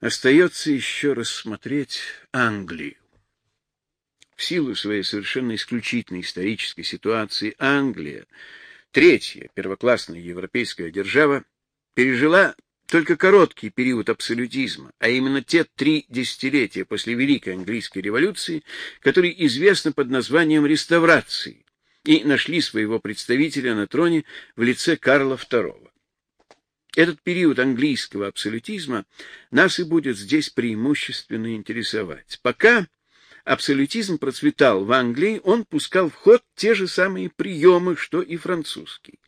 Остается еще рассмотреть Англию. В силу своей совершенно исключительной исторической ситуации Англия, третья первоклассная европейская держава, пережила только короткий период абсолютизма, а именно те три десятилетия после Великой английской революции, которые известны под названием реставрации и нашли своего представителя на троне в лице Карла II. Этот период английского абсолютизма нас и будет здесь преимущественно интересовать. Пока абсолютизм процветал в Англии, он пускал в ход те же самые приемы, что и французский.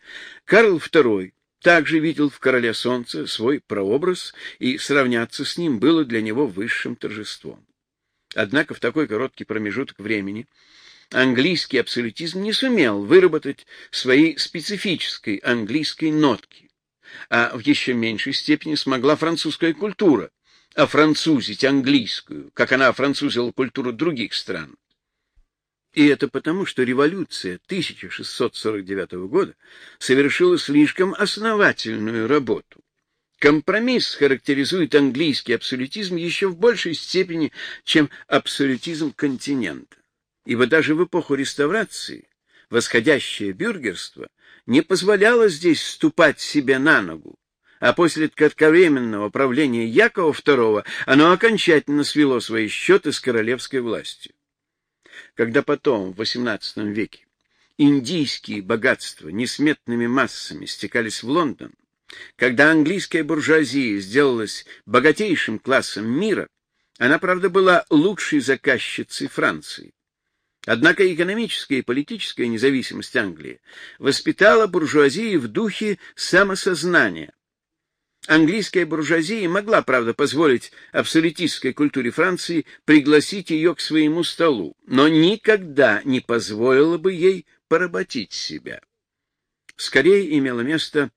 Карл II также видел в короле солнца свой прообраз, и сравняться с ним было для него высшим торжеством. Однако в такой короткий промежуток времени английский абсолютизм не сумел выработать своей специфической английской нотки, а в еще меньшей степени смогла французская культура офранцузить английскую, как она офранцузила культуру других стран. И это потому, что революция 1649 года совершила слишком основательную работу. Компромисс характеризует английский абсолютизм еще в большей степени, чем абсолютизм континента. Ибо даже в эпоху реставрации восходящее бюргерство не позволяло здесь ступать себе на ногу, а после кратковременного правления Якова II оно окончательно свело свои счеты с королевской властью когда потом, в XVIII веке, индийские богатства несметными массами стекались в Лондон, когда английская буржуазия сделалась богатейшим классом мира, она, правда, была лучшей заказчицей Франции. Однако экономическая и политическая независимость Англии воспитала буржуазию в духе самосознания, Английская буржуазия могла, правда, позволить абсолютистской культуре Франции пригласить ее к своему столу, но никогда не позволила бы ей поработить себя. Скорее имело место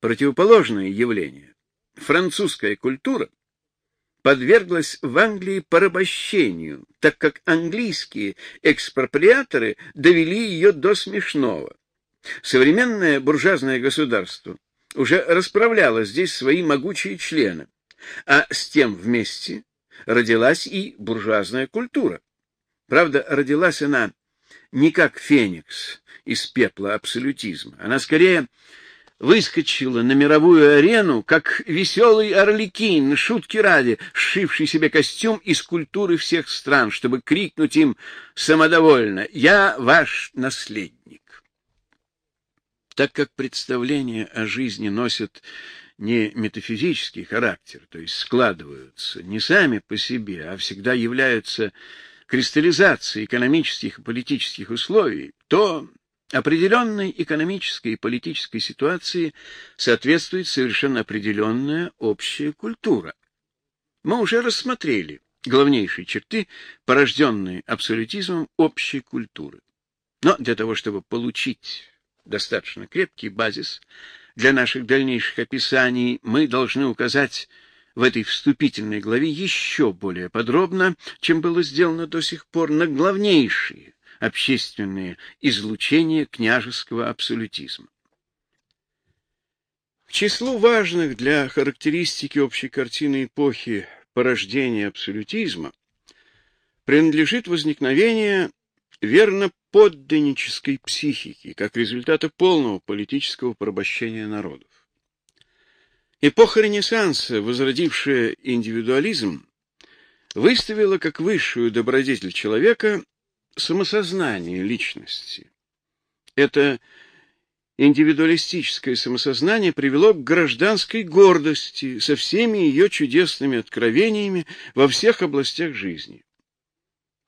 противоположное явление. Французская культура подверглась в Англии порабощению, так как английские экспроприаторы довели ее до смешного. Современное буржуазное государство уже расправляла здесь свои могучие члены, а с тем вместе родилась и буржуазная культура. Правда, родилась она не как феникс из пепла абсолютизма, она скорее выскочила на мировую арену, как веселый орликин, шутки ради, сшивший себе костюм из культуры всех стран, чтобы крикнуть им самодовольно «Я ваш наследник» так как представления о жизни носят не метафизический характер, то есть складываются не сами по себе, а всегда являются кристаллизацией экономических и политических условий, то определенной экономической и политической ситуации соответствует совершенно определенная общая культура. Мы уже рассмотрели главнейшие черты, порожденные абсолютизмом общей культуры. Но для того, чтобы получить достаточно крепкий базис для наших дальнейших описаний, мы должны указать в этой вступительной главе еще более подробно, чем было сделано до сих пор, на главнейшие общественные излучения княжеского абсолютизма. К числу важных для характеристики общей картины эпохи порождения абсолютизма принадлежит возникновение верно подданнической психики, как результата полного политического порабощения народов. Эпоха Ренессанса, возродившая индивидуализм, выставила как высшую добродетель человека самосознание личности. Это индивидуалистическое самосознание привело к гражданской гордости со всеми ее чудесными откровениями во всех областях жизни.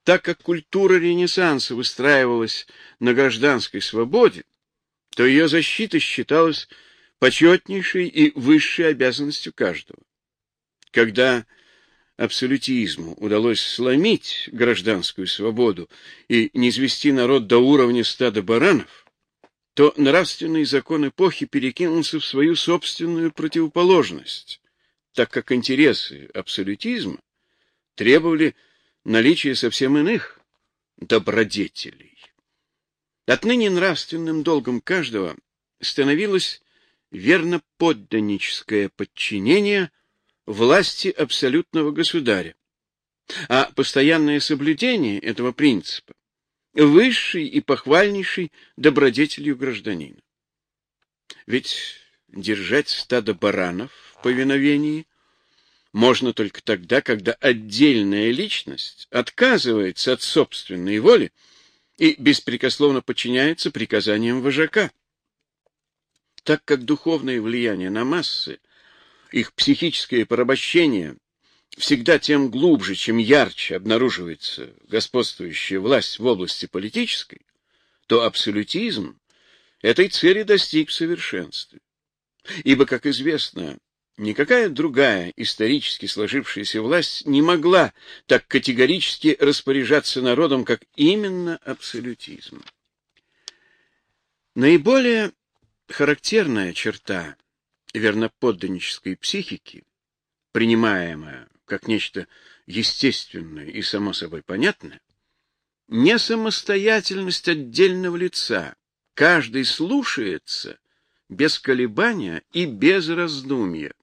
Так как культура Ренессанса выстраивалась на гражданской свободе, то ее защита считалась почетнейшей и высшей обязанностью каждого. Когда абсолютизму удалось сломить гражданскую свободу и низвести народ до уровня стада баранов, то нравственный закон эпохи перекинулся в свою собственную противоположность, так как интересы абсолютизма требовали наличие совсем иных добродетелей. Отныне нравственным долгом каждого становилось верно подданническое подчинение власти абсолютного государя, а постоянное соблюдение этого принципа высшей и похвальнейшей добродетелью гражданина. Ведь держать стадо баранов в повиновении можно только тогда, когда отдельная личность отказывается от собственной воли и беспрекословно подчиняется приказаниям вожака. Так как духовное влияние на массы, их психическое порабощение всегда тем глубже, чем ярче обнаруживается господствующая власть в области политической, то абсолютизм этой цели достиг в совершенстве. Ибо, как известно, никакая другая исторически сложившаяся власть не могла так категорически распоряжаться народом, как именно абсолютизм. Наиболее характерная черта верноподданнической психики, принимаемая как нечто естественное и само собой понятное, не самостоятельность отдельного лица. Каждый слушается без колебания и без раздумья.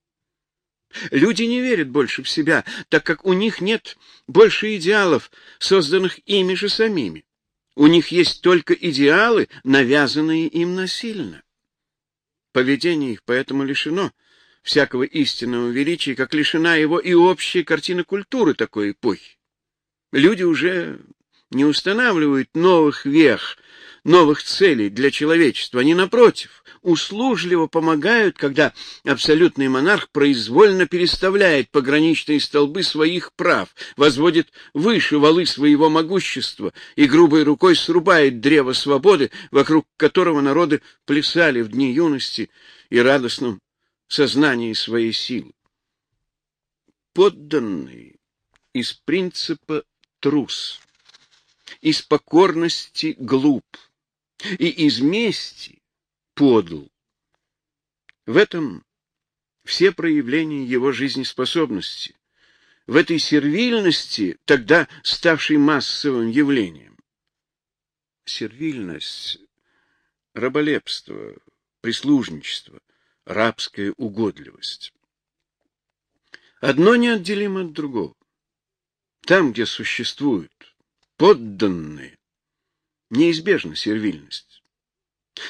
Люди не верят больше в себя, так как у них нет больше идеалов, созданных ими же самими. У них есть только идеалы, навязанные им насильно. Поведение их поэтому лишено всякого истинного величия, как лишена его и общая картина культуры такой эпохи. Люди уже не устанавливают новых вех, новых целей для человечества. Они, напротив, услужливо помогают, когда абсолютный монарх произвольно переставляет пограничные столбы своих прав, возводит выше валы своего могущества и грубой рукой срубает древо свободы, вокруг которого народы плясали в дни юности и радостном сознании своей силы. Подданный из принципа трус, из покорности глуп и из мести подл. В этом все проявления его жизнеспособности, в этой сервильности, тогда ставшей массовым явлением. Сервильность, раболепство, прислужничество — рабская угодливость. Одно неотделимо от другого. Там, где существуют подданные, неизбежна сервильность.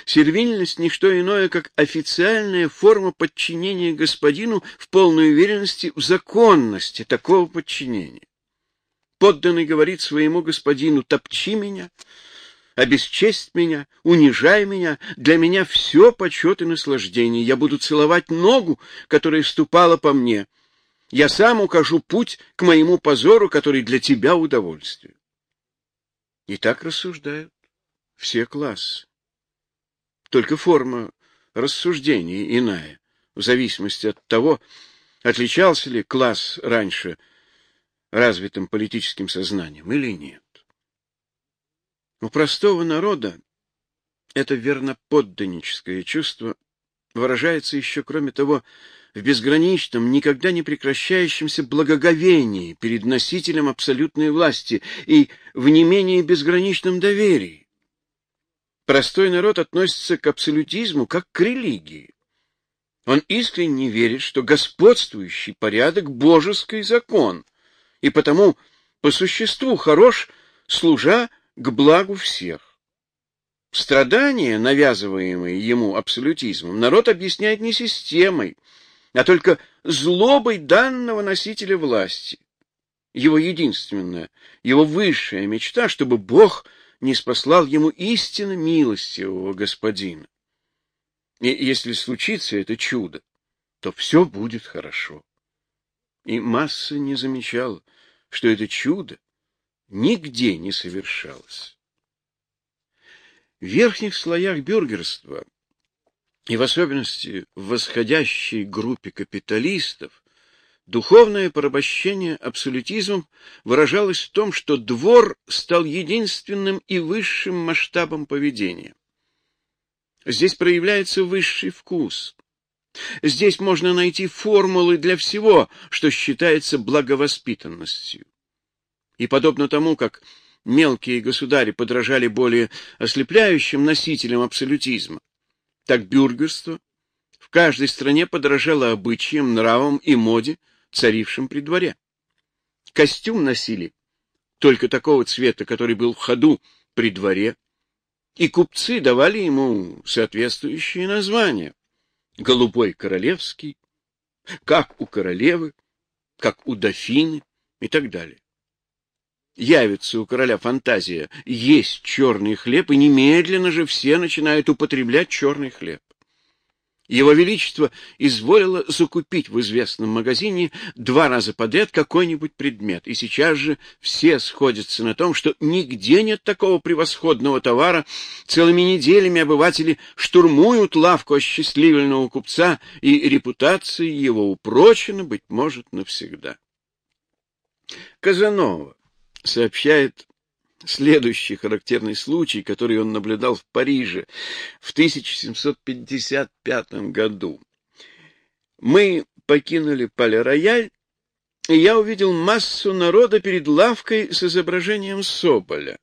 Сервильность — не что иное, как официальная форма подчинения господину в полной уверенности в законности такого подчинения. Подданный говорит своему господину «топчи меня», обесчесть меня, унижай меня, для меня все почет и наслаждение. Я буду целовать ногу, которая ступала по мне. Я сам укажу путь к моему позору, который для тебя удовольствие. И так рассуждают все классы. Только форма рассуждений иная, в зависимости от того, отличался ли класс раньше развитым политическим сознанием или нет. У простого народа это верноподданническое чувство выражается еще, кроме того, в безграничном, никогда не прекращающемся благоговении перед носителем абсолютной власти и в не менее безграничном доверии. Простой народ относится к абсолютизму как к религии. Он искренне верит, что господствующий порядок — божеский закон, и потому по существу хорош, служа к благу всех. Страдания, навязываемые ему абсолютизмом, народ объясняет не системой, а только злобой данного носителя власти. Его единственная, его высшая мечта, чтобы Бог не спаслал ему истинно милостивого господина. И если случится это чудо, то все будет хорошо. И масса не замечала, что это чудо нигде не совершалось. В верхних слоях бюргерства, и в особенности в восходящей группе капиталистов, духовное порабощение абсолютизмом выражалось в том, что двор стал единственным и высшим масштабом поведения. Здесь проявляется высший вкус. Здесь можно найти формулы для всего, что считается благовоспитанностью. И подобно тому, как мелкие государи подражали более ослепляющим носителям абсолютизма, так бюргерство в каждой стране подражало обычаям, нравам и моде царившим при дворе. Костюм носили только такого цвета, который был в ходу при дворе, и купцы давали ему соответствующие названия. Голубой королевский, как у королевы, как у дофины и так далее. Явится у короля фантазия есть черный хлеб, и немедленно же все начинают употреблять черный хлеб. Его Величество изволило закупить в известном магазине два раза подряд какой-нибудь предмет, и сейчас же все сходятся на том, что нигде нет такого превосходного товара. Целыми неделями обыватели штурмуют лавку осчастливленного купца, и репутация его упрочена, быть может, навсегда. Казанова сообщает Следующий характерный случай, который он наблюдал в Париже в 1755 году. Мы покинули Пале-Рояль, и я увидел массу народа перед лавкой с изображением Соболя.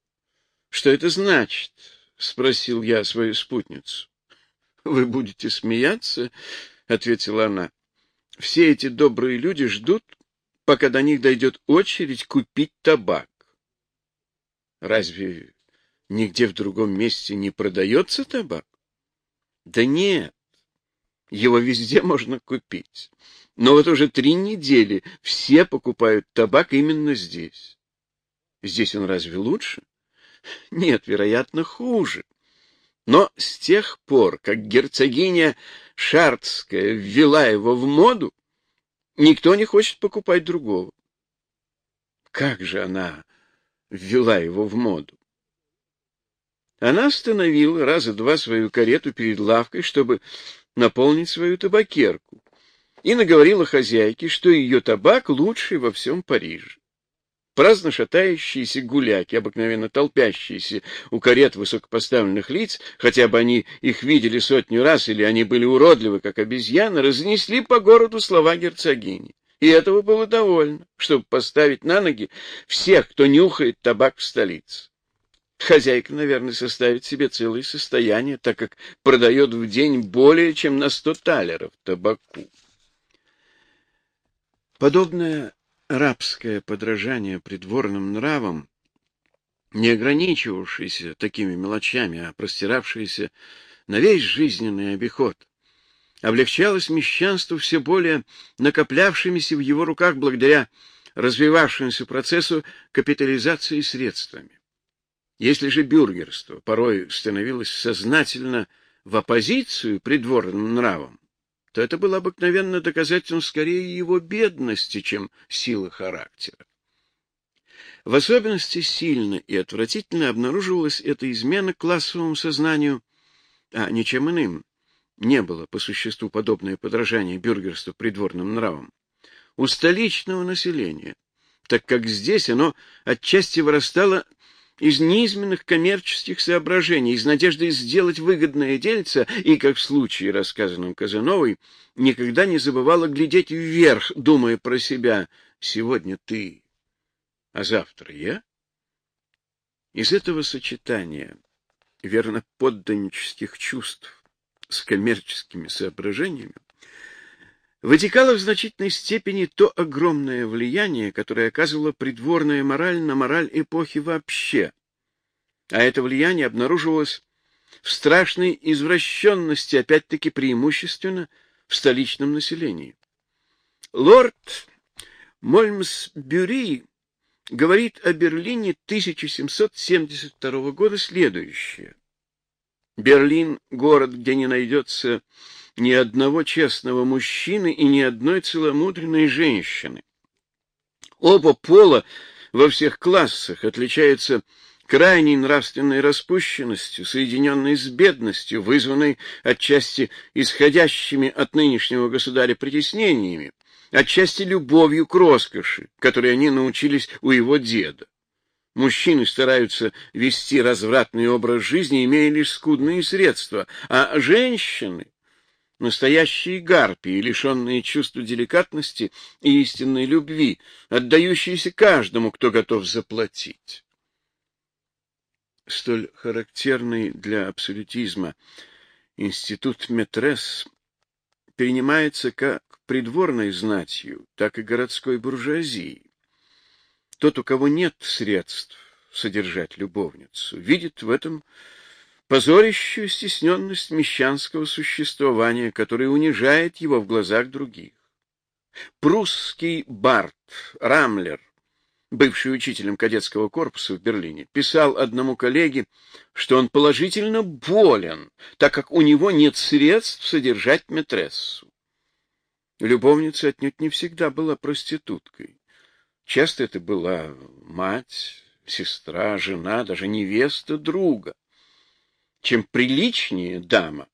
Что это значит? спросил я свою спутницу. Вы будете смеяться, ответила она. Все эти добрые люди ждут, пока до них дойдет очередь купить табак. Разве нигде в другом месте не продается табак? Да нет, его везде можно купить. Но вот уже три недели все покупают табак именно здесь. Здесь он разве лучше? Нет, вероятно, хуже. Но с тех пор, как герцогиня Шартская ввела его в моду, никто не хочет покупать другого. Как же она ввела его в моду. Она остановила раза два свою карету перед лавкой, чтобы наполнить свою табакерку, и наговорила хозяйке, что ее табак лучший во всем Париже. Праздно шатающиеся гуляки, обыкновенно толпящиеся у карет высокопоставленных лиц, хотя бы они их видели сотню раз или они были уродливы, как обезьяны, разнесли по городу слова герцогини. И этого было довольно, чтобы поставить на ноги всех, кто нюхает табак в столице. Хозяйка, наверное, составит себе целое состояние, так как продает в день более чем на сто талеров табаку. Подобное рабское подражание придворным нравам, не ограничивавшееся такими мелочами, а простиравшееся на весь жизненный обиход, облегчалось мещанству все более накоплявшимися в его руках благодаря развивавшемуся процессу капитализации средствами. Если же бюргерство порой становилось сознательно в оппозицию придворным нравам, то это было обыкновенно доказательством скорее его бедности, чем силы характера. В особенности сильно и отвратительно обнаруживалась эта измена классовому сознанию, а ничем иным, не было по существу подобное подражание бюргерству придворным нравам, у столичного населения, так как здесь оно отчасти вырастало из низменных коммерческих соображений, из надежды сделать выгодное дельце, и, как в случае, рассказанном Казановой, никогда не забывала глядеть вверх, думая про себя «сегодня ты, а завтра я». Из этого сочетания верно подданнических чувств с коммерческими соображениями, вытекало в значительной степени то огромное влияние, которое оказывала придворная мораль на мораль эпохи вообще. А это влияние обнаруживалось в страшной извращенности, опять-таки преимущественно в столичном населении. Лорд Мольмсбюри говорит о Берлине 1772 года следующее. Берлин — город, где не найдется ни одного честного мужчины и ни одной целомудренной женщины. Оба пола во всех классах отличаются крайней нравственной распущенностью, соединенной с бедностью, вызванной отчасти исходящими от нынешнего государя притеснениями, отчасти любовью к роскоши, которой они научились у его деда. Мужчины стараются вести развратный образ жизни, имея лишь скудные средства, а женщины — настоящие гарпии, лишенные чувства деликатности и истинной любви, отдающиеся каждому, кто готов заплатить. Столь характерный для абсолютизма институт Метрес перенимается как придворной знатью, так и городской буржуазией. Тот, у кого нет средств содержать любовницу, видит в этом позорящую стесненность мещанского существования, которое унижает его в глазах других. Прусский бард Рамлер, бывший учителем кадетского корпуса в Берлине, писал одному коллеге, что он положительно болен, так как у него нет средств содержать метрессу. Любовница отнюдь не всегда была проституткой. Часто это была мать, сестра, жена, даже невеста друга. Чем приличнее дама,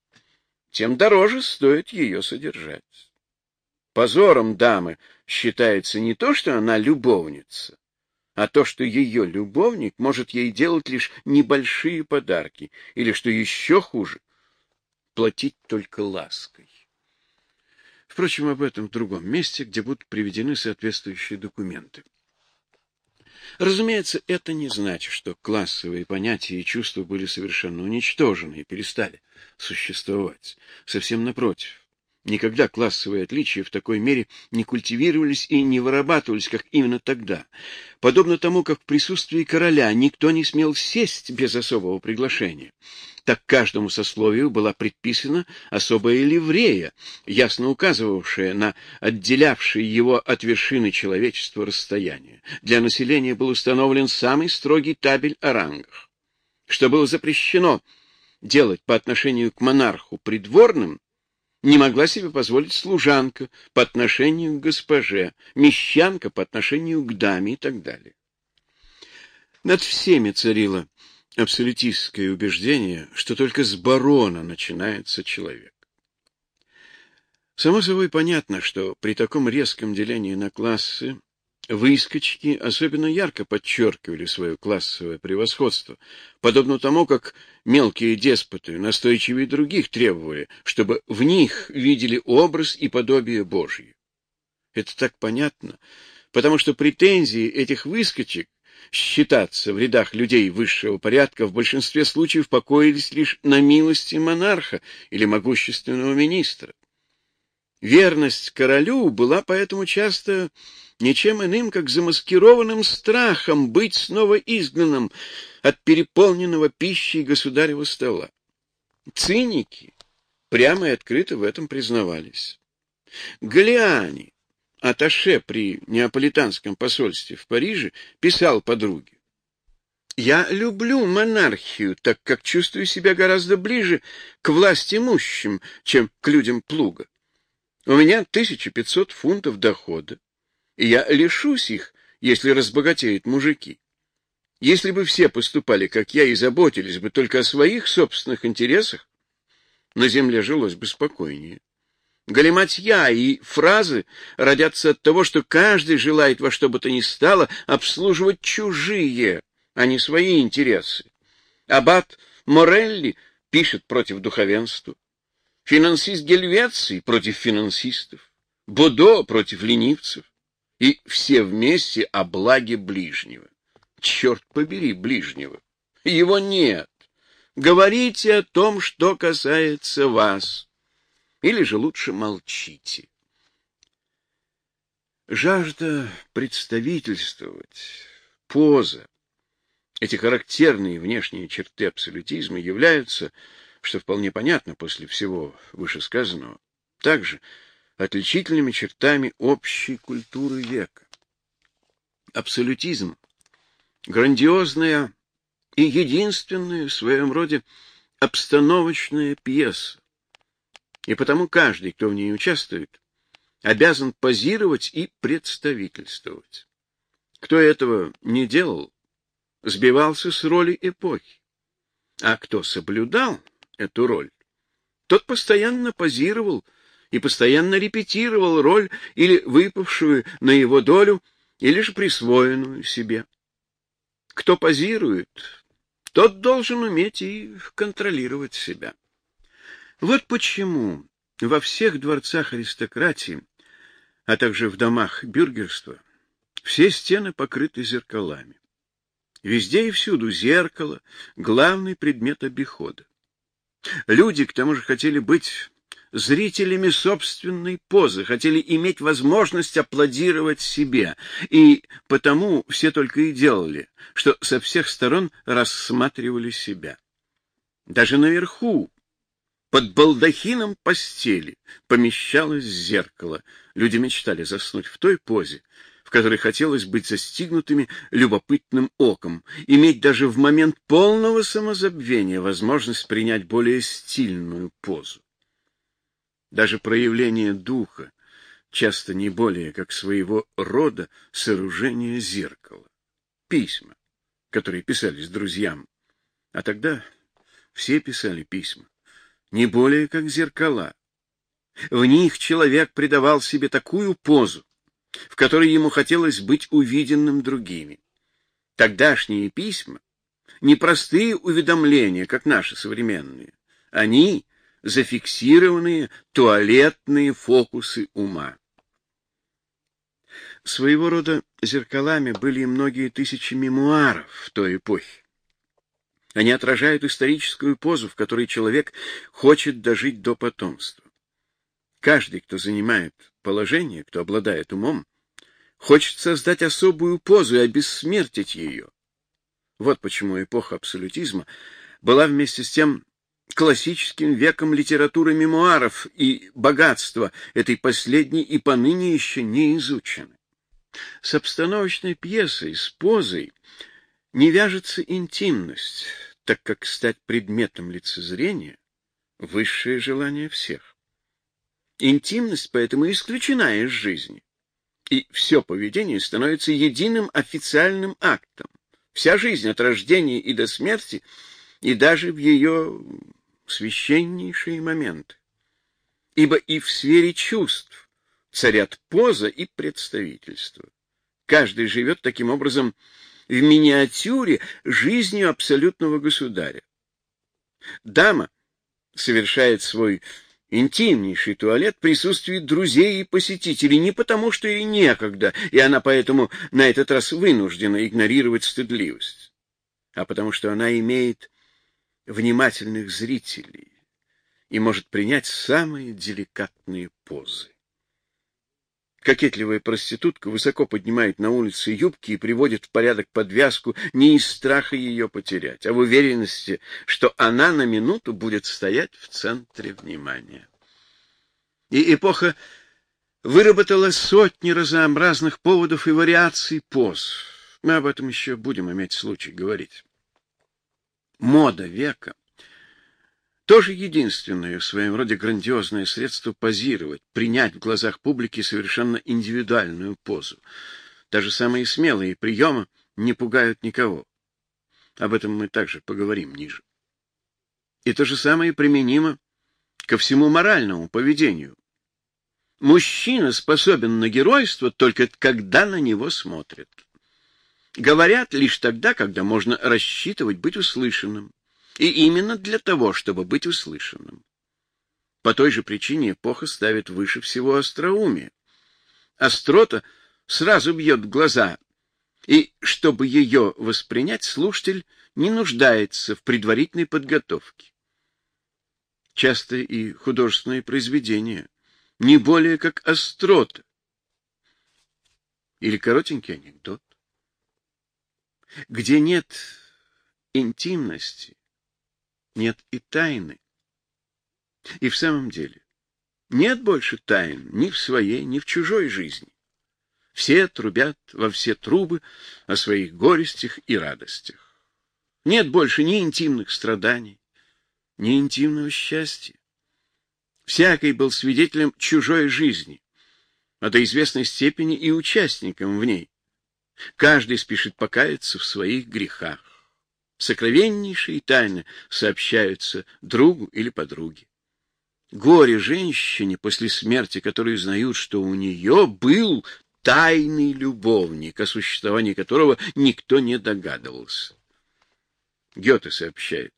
тем дороже стоит ее содержать. Позором дамы считается не то, что она любовница, а то, что ее любовник может ей делать лишь небольшие подарки, или, что еще хуже, платить только лаской. Впрочем, об этом в другом месте, где будут приведены соответствующие документы. Разумеется, это не значит, что классовые понятия и чувства были совершенно уничтожены и перестали существовать. Совсем напротив. Никогда классовые отличия в такой мере не культивировались и не вырабатывались, как именно тогда. Подобно тому, как в присутствии короля никто не смел сесть без особого приглашения. Так каждому сословию была предписана особая ливрея, ясно указывавшая на отделявшее его от вершины человечества расстояние. Для населения был установлен самый строгий табель о рангах. Что было запрещено делать по отношению к монарху придворным, не могла себе позволить служанка по отношению к госпоже, мещанка по отношению к даме и так далее. Над всеми царило абсолютистское убеждение, что только с барона начинается человек. Само собой понятно, что при таком резком делении на классы Выскочки особенно ярко подчеркивали свое классовое превосходство, подобно тому, как мелкие деспоты настойчивее других требовали, чтобы в них видели образ и подобие Божье. Это так понятно, потому что претензии этих выскочек считаться в рядах людей высшего порядка в большинстве случаев покоились лишь на милости монарха или могущественного министра. Верность королю была поэтому часто ничем иным, как замаскированным страхом быть снова изгнанным от переполненного пищей государева стола. Циники прямо и открыто в этом признавались. Галиани, аташе при неаполитанском посольстве в Париже, писал подруге. «Я люблю монархию, так как чувствую себя гораздо ближе к власть имущим, чем к людям плуга. У меня 1500 фунтов дохода и я лишусь их, если разбогатеют мужики. Если бы все поступали, как я, и заботились бы только о своих собственных интересах, на земле жилось бы спокойнее. Галиматья и фразы родятся от того, что каждый желает во что бы то ни стало обслуживать чужие, а не свои интересы. Аббат Морелли пишет против духовенства, финансист Гельвеций против финансистов, Бодо против ленивцев и все вместе о благе ближнего. Черт побери ближнего. Его нет. Говорите о том, что касается вас. Или же лучше молчите. Жажда представительствовать, поза, эти характерные внешние черты абсолютизма являются, что вполне понятно после всего вышесказанного, также отличительными чертами общей культуры века. Абсолютизм — грандиозная и единственная в своем роде обстановочная пьеса, и потому каждый, кто в ней участвует, обязан позировать и представительствовать. Кто этого не делал, сбивался с роли эпохи, а кто соблюдал эту роль, тот постоянно позировал и постоянно репетировал роль или выпавшую на его долю, или же присвоенную себе. Кто позирует, тот должен уметь и контролировать себя. Вот почему во всех дворцах аристократии, а также в домах бюргерства, все стены покрыты зеркалами. Везде и всюду зеркало — главный предмет обихода. Люди, к тому же, хотели быть зрителями собственной позы, хотели иметь возможность аплодировать себе, и потому все только и делали, что со всех сторон рассматривали себя. Даже наверху, под балдахином постели, помещалось зеркало. Люди мечтали заснуть в той позе, в которой хотелось быть застигнутыми любопытным оком, иметь даже в момент полного самозабвения возможность принять более стильную позу. Даже проявление духа часто не более как своего рода сооружение зеркала. Письма, которые писались друзьям, а тогда все писали письма, не более как зеркала. В них человек придавал себе такую позу, в которой ему хотелось быть увиденным другими. Тогдашние письма — непростые уведомления, как наши современные. Они — зафиксированные туалетные фокусы ума. Своего рода зеркалами были многие тысячи мемуаров в той эпохе. Они отражают историческую позу, в которой человек хочет дожить до потомства. Каждый, кто занимает положение, кто обладает умом, хочет создать особую позу и обессмертить ее. Вот почему эпоха абсолютизма была вместе с тем классическим веком литературы мемуаров, и богатство этой последней и поныне еще не изучены. С обстановочной пьесой, с позой не вяжется интимность, так как стать предметом лицезрения — высшее желание всех. Интимность поэтому исключена из жизни, и все поведение становится единым официальным актом. Вся жизнь от рождения и до смерти, и даже в ее священнейшие моменты. Ибо и в сфере чувств царят поза и представительство. Каждый живет таким образом в миниатюре жизнью абсолютного государя. Дама совершает свой интимнейший туалет в присутствии друзей и посетителей, не потому что ей некогда, и она поэтому на этот раз вынуждена игнорировать стыдливость, а потому что она имеет внимательных зрителей и может принять самые деликатные позы. Кокетливая проститутка высоко поднимает на улице юбки и приводит в порядок подвязку не из страха ее потерять, а в уверенности, что она на минуту будет стоять в центре внимания. И эпоха выработала сотни разнообразных поводов и вариаций поз. Мы об этом еще будем иметь случай говорить. Мода века тоже единственное в своем роде грандиозное средство позировать, принять в глазах публики совершенно индивидуальную позу. Даже самые смелые приемы не пугают никого. Об этом мы также поговорим ниже. И то же самое применимо ко всему моральному поведению. Мужчина способен на геройство только когда на него смотрят. Говорят лишь тогда, когда можно рассчитывать быть услышанным и именно для того, чтобы быть услышанным. По той же причине эпоха ставит выше всего остроумие. Острота сразу бьет глаза, и чтобы ее воспринять, слушатель не нуждается в предварительной подготовке. Часто и художественные произведения не более как острота или коротенький анекдот. Где нет интимности, нет и тайны. И в самом деле, нет больше тайн ни в своей, ни в чужой жизни. Все трубят во все трубы о своих горестях и радостях. Нет больше ни интимных страданий, ни интимного счастья. Всякий был свидетелем чужой жизни, а до известной степени и участником в ней. Каждый спешит покаяться в своих грехах сокровеннейшие тайны сообщаются другу или подруге. Горе женщине после смерти, которые узнают, что у нее был тайный любовник, о существовании которого никто не догадывался. Гёте сообщает,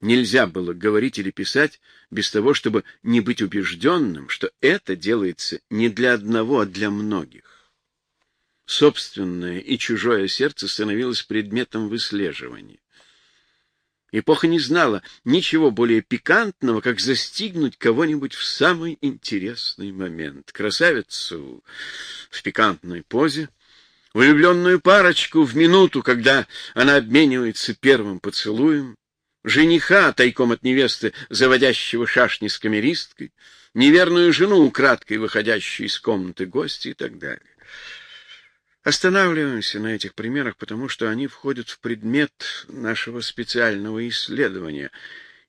нельзя было говорить или писать без того, чтобы не быть убежденным, что это делается не для одного, а для многих собственное и чужое сердце становилось предметом выслеживания. Эпоха не знала ничего более пикантного, как застигнуть кого-нибудь в самый интересный момент. Красавицу в пикантной позе, влюбленную парочку в минуту, когда она обменивается первым поцелуем, жениха, тайком от невесты, заводящего шашни с камеристкой, неверную жену, украдкой выходящую из комнаты гостя и так далее. Останавливаемся на этих примерах, потому что они входят в предмет нашего специального исследования,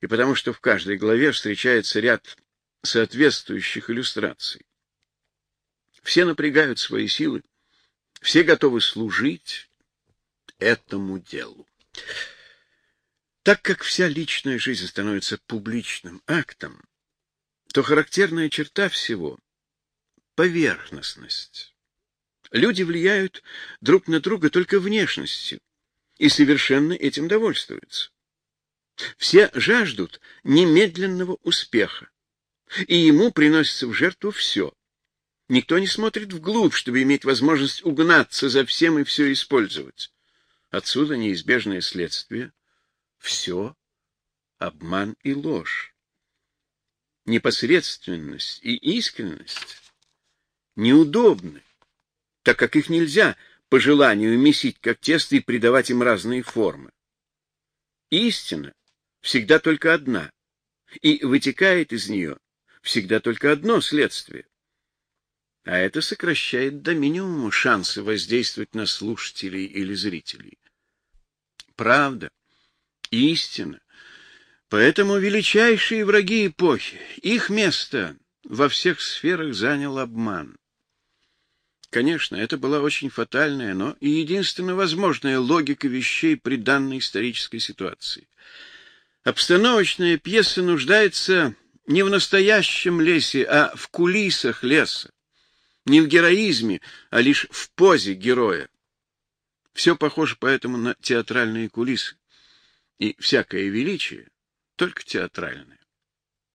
и потому что в каждой главе встречается ряд соответствующих иллюстраций. Все напрягают свои силы, все готовы служить этому делу. Так как вся личная жизнь становится публичным актом, то характерная черта всего — поверхностность. Люди влияют друг на друга только внешностью и совершенно этим довольствуются. Все жаждут немедленного успеха, и ему приносится в жертву все. Никто не смотрит вглубь, чтобы иметь возможность угнаться за всем и все использовать. Отсюда неизбежное следствие — все обман и ложь. Непосредственность и искренность неудобны так как их нельзя по желанию месить как тесто и придавать им разные формы. Истина всегда только одна, и вытекает из нее всегда только одно следствие. А это сокращает до минимума шансы воздействовать на слушателей или зрителей. Правда, истина. Поэтому величайшие враги эпохи, их место во всех сферах занял обман. Конечно, это была очень фатальная, но и единственно возможная логика вещей при данной исторической ситуации. Обстановочная пьеса нуждается не в настоящем лесе, а в кулисах леса, не в героизме, а лишь в позе героя. Все похоже поэтому на театральные кулисы, и всякое величие только театральное.